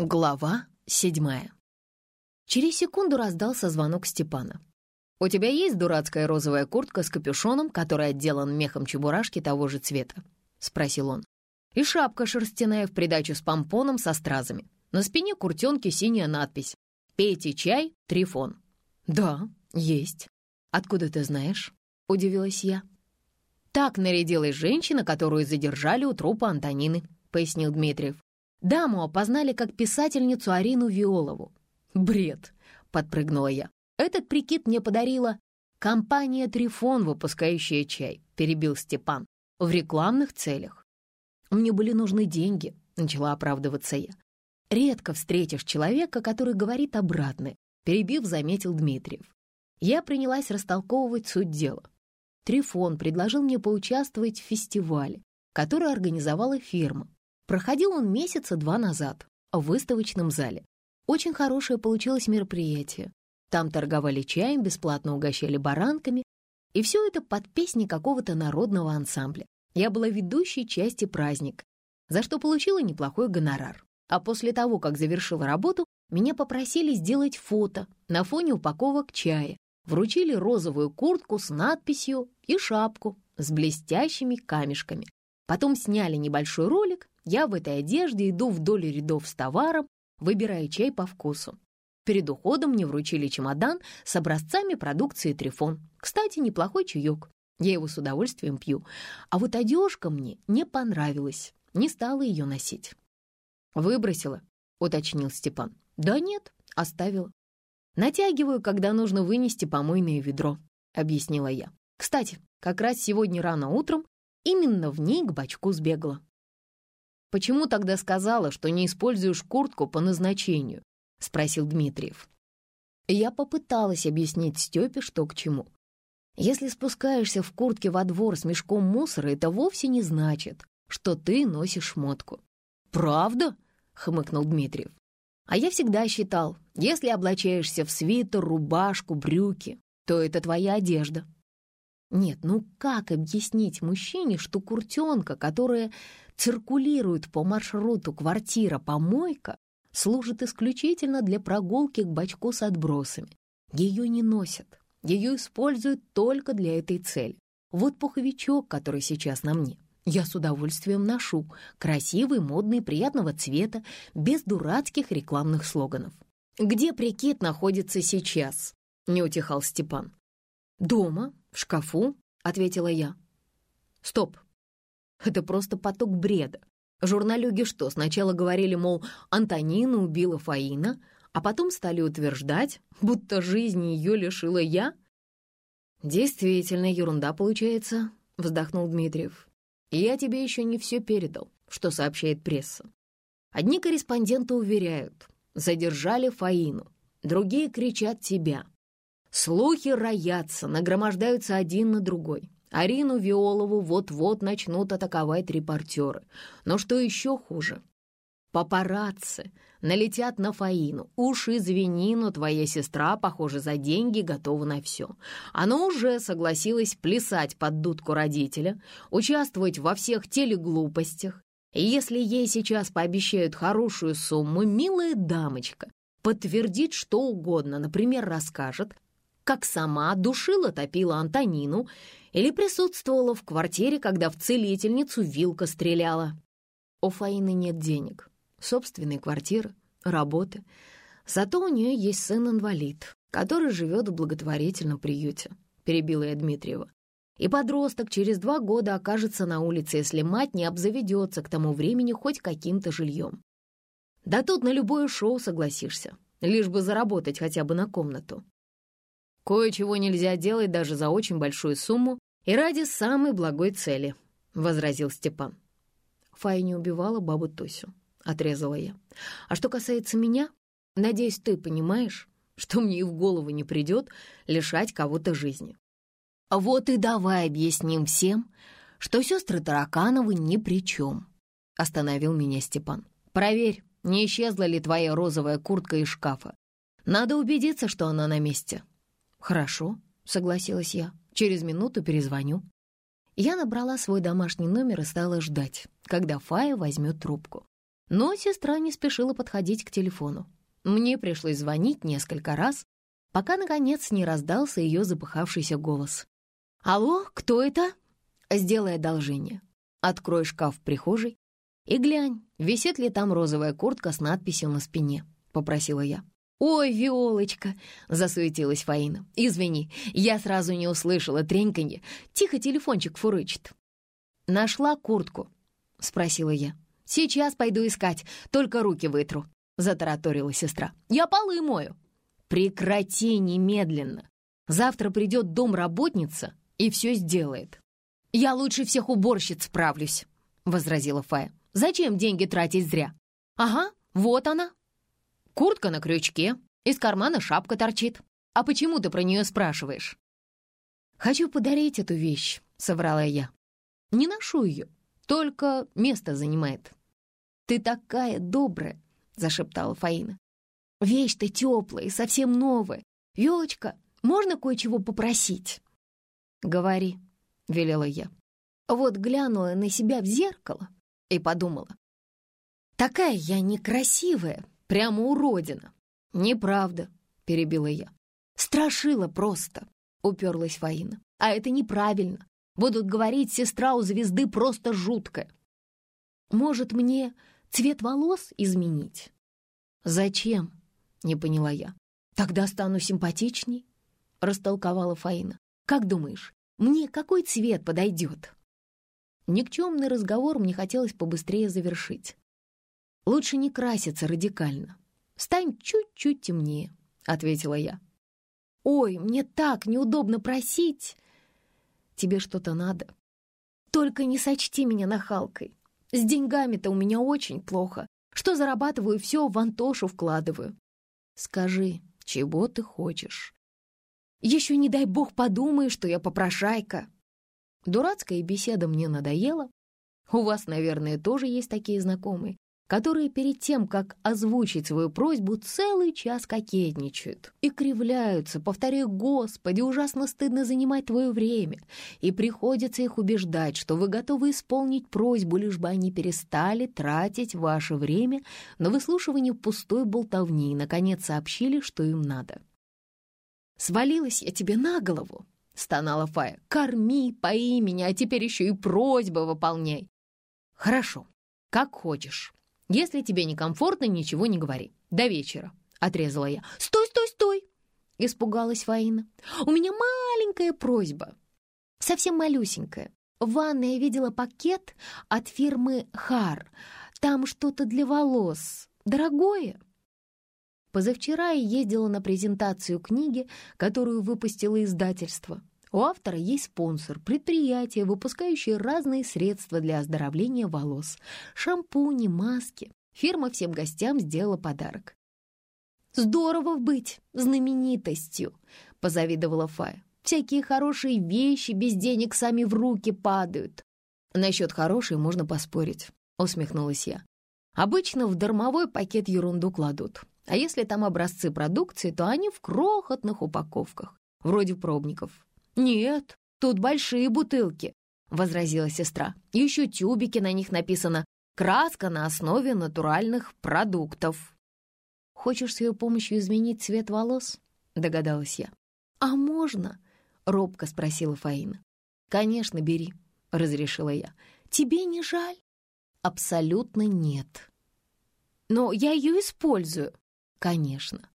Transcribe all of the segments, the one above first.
Глава седьмая. Через секунду раздался звонок Степана. «У тебя есть дурацкая розовая куртка с капюшоном, который отделан мехом чебурашки того же цвета?» — спросил он. «И шапка шерстяная в придачу с помпоном со стразами. На спине куртенки синяя надпись. «Пейте чай, Трифон». «Да, есть. Откуда ты знаешь?» — удивилась я. «Так нарядилась женщина, которую задержали у трупа Антонины», — пояснил Дмитриев. Даму опознали как писательницу Арину Виолову. «Бред!» — подпрыгнула я. «Этот прикид мне подарила компания «Трифон», выпускающая чай», — перебил Степан. «В рекламных целях». «Мне были нужны деньги», — начала оправдываться я. «Редко встретишь человека, который говорит обратное», — перебив, заметил Дмитриев. Я принялась растолковывать суть дела. Трифон предложил мне поучаствовать в фестивале, который организовала фирма, Проходил он месяца два назад в выставочном зале. Очень хорошее получилось мероприятие. Там торговали чаем, бесплатно угощали баранками, и все это под песни какого-то народного ансамбля. Я была ведущей части праздника, за что получила неплохой гонорар. А после того, как завершила работу, меня попросили сделать фото на фоне упаковок чая. Вручили розовую куртку с надписью и шапку с блестящими камешками. Потом сняли небольшой ролик я в этой одежде иду вдоль рядов с товаром, выбирая чай по вкусу. Перед уходом мне вручили чемодан с образцами продукции Трифон. Кстати, неплохой чаек. Я его с удовольствием пью. А вот одежка мне не понравилась. Не стала ее носить. «Выбросила», — уточнил Степан. «Да нет, оставила. Натягиваю, когда нужно вынести помойное ведро», — объяснила я. «Кстати, как раз сегодня рано утром именно в ней к бачку сбегала. «Почему тогда сказала, что не используешь куртку по назначению?» — спросил Дмитриев. Я попыталась объяснить Степе, что к чему. Если спускаешься в куртке во двор с мешком мусора, это вовсе не значит, что ты носишь шмотку. «Правда?» — хмыкнул Дмитриев. «А я всегда считал, если облачаешься в свитер, рубашку, брюки, то это твоя одежда». Нет, ну как объяснить мужчине, что куртенка, которая циркулирует по маршруту квартира-помойка, служит исключительно для прогулки к бачку с отбросами. Ее не носят, ее используют только для этой цели. Вот пуховичок, который сейчас на мне. Я с удовольствием ношу. Красивый, модный, приятного цвета, без дурацких рекламных слоганов. «Где прикид находится сейчас?» — не утихал Степан. «Дома, в шкафу», — ответила я. «Стоп, это просто поток бреда. Журналюги что, сначала говорили, мол, Антонина убила Фаина, а потом стали утверждать, будто жизни ее лишила я? Действительно, ерунда получается, вздохнул Дмитриев. я тебе еще не все передал, что сообщает пресса. Одни корреспонденты уверяют, задержали Фаину, другие кричат тебя. Слухи роятся, нагромождаются один на другой. Арину Виолову вот-вот начнут атаковать репортеры. Но что еще хуже? Папарацци налетят на Фаину. Уж извини, но твоя сестра, похоже, за деньги готова на все. Она уже согласилась плясать под дудку родителя, участвовать во всех телеглупостях. И если ей сейчас пообещают хорошую сумму, милая дамочка подтвердит что угодно, например, расскажет, как сама душила топила Антонину или присутствовала в квартире, когда в целительницу вилка стреляла. У Фаины нет денег, собственной квартиры, работы. Зато у нее есть сын-инвалид, который живет в благотворительном приюте, перебила я Дмитриева. И подросток через два года окажется на улице, если мать не обзаведется к тому времени хоть каким-то жильем. Да тут на любое шоу согласишься, лишь бы заработать хотя бы на комнату. Кое-чего нельзя делать даже за очень большую сумму и ради самой благой цели», — возразил Степан. Фая не убивала бабу Тосю, — отрезала я. «А что касается меня, надеюсь, ты понимаешь, что мне и в голову не придет лишать кого-то жизни». «Вот и давай объясним всем, что сестры Таракановы ни при чем», — остановил меня Степан. «Проверь, не исчезла ли твоя розовая куртка из шкафа. Надо убедиться, что она на месте». «Хорошо», — согласилась я. «Через минуту перезвоню». Я набрала свой домашний номер и стала ждать, когда Фая возьмет трубку. Но сестра не спешила подходить к телефону. Мне пришлось звонить несколько раз, пока, наконец, не раздался ее запыхавшийся голос. «Алло, кто это?» «Сделай одолжение. Открой шкаф в прихожей и глянь, висит ли там розовая куртка с надписью на спине», — попросила я. «Ой, Виолочка!» — засуетилась Фаина. «Извини, я сразу не услышала треньканье. Тихо телефончик фурычит». «Нашла куртку?» — спросила я. «Сейчас пойду искать, только руки вытру», — затараторила сестра. «Я полы мою». «Прекрати немедленно. Завтра придет домработница и все сделает». «Я лучше всех уборщиц справлюсь», — возразила Фая. «Зачем деньги тратить зря?» «Ага, вот она». Куртка на крючке, из кармана шапка торчит. А почему ты про нее спрашиваешь?» «Хочу подарить эту вещь», — соврала я. «Не ношу ее, только место занимает». «Ты такая добрая», — зашептала Фаина. «Вещь-то теплая совсем новая. Елочка, можно кое-чего попросить?» «Говори», — велела я. Вот глянула на себя в зеркало и подумала. «Такая я некрасивая, прямо уродина». «Неправда», — перебила я. «Страшила просто», — уперлась Фаина. «А это неправильно. Будут говорить, сестра у звезды просто жуткая». «Может, мне цвет волос изменить?» «Зачем?» — не поняла я. «Тогда стану симпатичней», — растолковала Фаина. «Как думаешь, мне какой цвет подойдет?» Никчемный разговор мне хотелось побыстрее завершить. Лучше не краситься радикально. Стань чуть-чуть темнее, — ответила я. «Ой, мне так неудобно просить!» «Тебе что-то надо?» «Только не сочти меня нахалкой. С деньгами-то у меня очень плохо. Что зарабатываю, все в Антошу вкладываю. Скажи, чего ты хочешь?» «Еще не дай бог подумай, что я попрошайка!» Дурацкая беседа мне надоела. У вас, наверное, тоже есть такие знакомые, которые перед тем, как озвучить свою просьбу, целый час кокетничают и кривляются, повторяя «Господи, ужасно стыдно занимать твое время», и приходится их убеждать, что вы готовы исполнить просьбу, лишь бы они перестали тратить ваше время на выслушивание пустой болтовни и, наконец, сообщили, что им надо. «Свалилась я тебе на голову», — стонала Фая. «Корми, пои меня, а теперь еще и просьбы выполняй». «Хорошо, как хочешь. Если тебе некомфортно, ничего не говори. До вечера», — отрезала я. «Стой, стой, стой!» — испугалась Фаина. «У меня маленькая просьба. Совсем малюсенькая. В ванной я видела пакет от фирмы «Хар». Там что-то для волос. Дорогое?» Позавчера я ездила на презентацию книги, которую выпустило издательство. У автора есть спонсор, предприятие, выпускающее разные средства для оздоровления волос. Шампуни, маски. Фирма всем гостям сделала подарок. «Здорово быть знаменитостью», — позавидовала Фая. «Всякие хорошие вещи без денег сами в руки падают». «Насчет хорошей можно поспорить», — усмехнулась я. «Обычно в дармовой пакет ерунду кладут. А если там образцы продукции, то они в крохотных упаковках, вроде пробников. «Нет, тут большие бутылки», — возразила сестра. «Еще тюбики, на них написано «Краска на основе натуральных продуктов». «Хочешь с ее помощью изменить цвет волос?» — догадалась я. «А можно?» — робко спросила Фаина. «Конечно, бери», — разрешила я. «Тебе не жаль?» «Абсолютно нет». «Но я ее использую». «Конечно».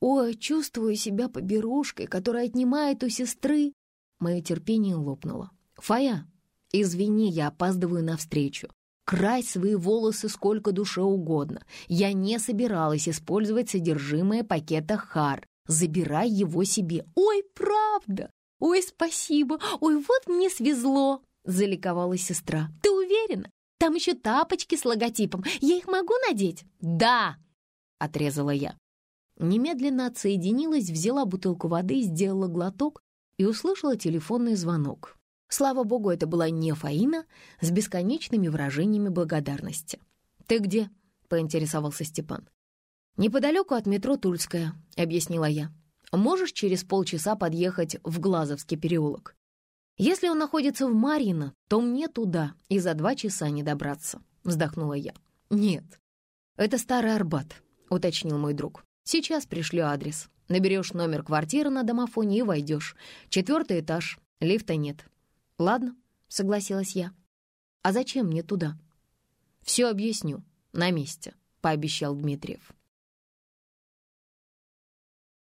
«Ой, чувствую себя поберушкой, которая отнимает у сестры Мое терпение лопнуло. «Фая, извини, я опаздываю навстречу. Крась свои волосы сколько душе угодно. Я не собиралась использовать содержимое пакета «Хар». Забирай его себе. Ой, правда! Ой, спасибо! Ой, вот мне свезло!» Заликовала сестра. «Ты уверена? Там еще тапочки с логотипом. Я их могу надеть?» «Да!» — отрезала я. Немедленно отсоединилась, взяла бутылку воды, сделала глоток и услышала телефонный звонок. Слава богу, это была не Фаина с бесконечными выражениями благодарности. «Ты где?» — поинтересовался Степан. «Неподалеку от метро Тульская», — объяснила я. «Можешь через полчаса подъехать в Глазовский переулок? Если он находится в Марьино, то мне туда и за два часа не добраться», — вздохнула я. «Нет, «Это Старый Арбат», — уточнил мой друг. «Сейчас пришлю адрес. Наберешь номер квартиры на домофоне и войдешь. Четвертый этаж, лифта нет». «Ладно», — согласилась я. «А зачем мне туда?» «Все объясню. На месте», — пообещал Дмитриев.